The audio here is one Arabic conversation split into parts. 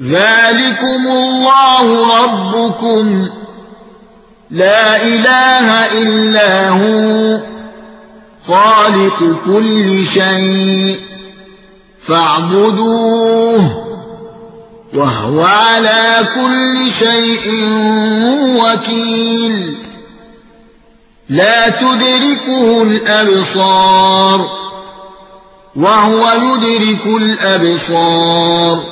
ذَلِكُمُ اللَّهُ رَبُّكُمْ لَا إِلَٰهَ إِلَّا هُوَ خَالِقُ كُلِّ شَيْءٍ فَاعْبُدُوهُ وَهُوَ عَلَى كُلِّ شَيْءٍ وَكِيلٌ لا تدركه الابصار وهو يدرك الابصار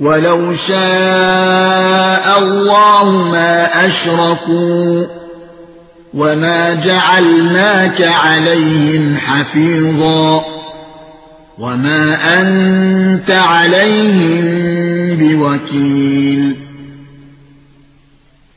ولو شاء الله ما اشركوا وما جعلناك عليهم حفيظا وما انت عليهم بوكيل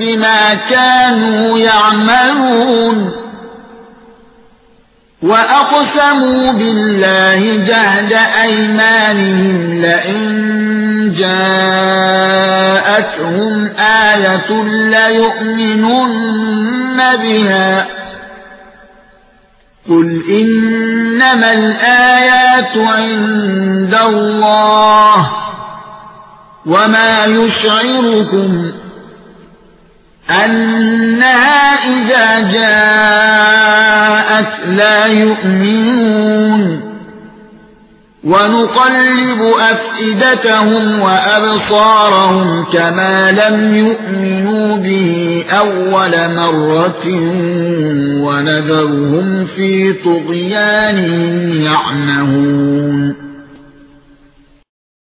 بِمَا كَانُوا يَعْمَلُونَ وَأَقْسَمُوا بِاللَّهِ جَهْدَ أَيْمَانِهِمْ لَئِن جَاءَتْهُمْ آيَةٌ لَّيُؤْمِنُنَّ بِهَا قُلْ إِنَّمَا الْآيَاتُ عِندَ اللَّهِ وَمَا يُشْعِرُكُمْ أَنَّهَا إِذَا جَاءَتْ لَا يُؤْمِنُونَ وَنُقَلِّبُ أَفْئِدَتَهُمْ وَأَبْصَارَهُمْ كَمَا لَمْ يُؤْمِنُوا بِهِ أَوَّلَ مَرَّةٍ وَنَذَرُهُمْ فِي طُغْيَانِهِمْ يَعْمَهُونَ